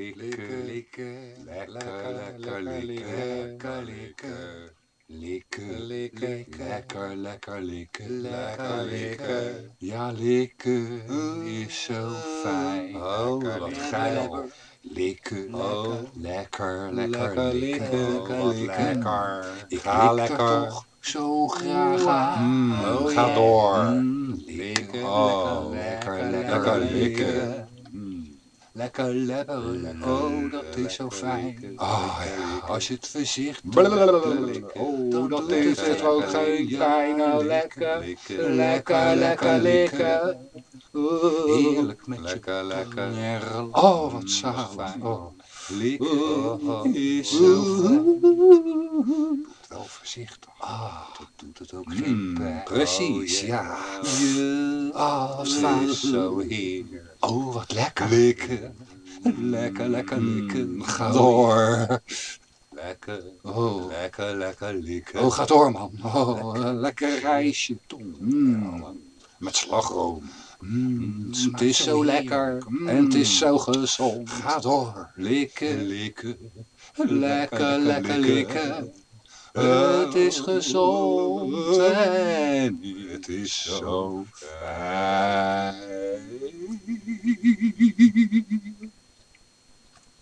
Likken, likken, lekker, lekker, likken, lekker, likken. Likken, likken, lekker, lekker, likken, lekker, likken. Ja, likken is zo fijn. Oh, wat geil. Likken, Oh. lekker, lekker, Lekker likken. likken, Oh, wat likken. lekker. Ik Ga er lekker. toch zo graag aan. Mm, Oh, ga door. Mm, likken, Likken, oh, lekker, lekker, lekker, lekker, lekker. Mm. Lekker lekker, oh dat is zo fijn. Oh ja, als je het voorzichtig Oh, dat is het ook geen pijn. Lekker, lekker, lekker likken. Heerlijk met je Lekker, lekker. Oh, wat zalig. fijn. Oh. Likken is zo fijn. Wel voorzichtig. Ah, het ook geen pijn. precies, Oh, ja. Ah, wat het fijn. is zo heerlijk. Oh, wat lekker. Likken, lekker, lekker likken. Ga door. Lekker, Oh. lekker, lekker likken. Oh, ga door, man. Oh, lekker reisje, tong. Mm. Met slagroom. Mm, het Het is zo lekker. En het is zo gezond. Ga door. Likken, likken, lekker, lekker likken. Het is gezond en het is zo fijn.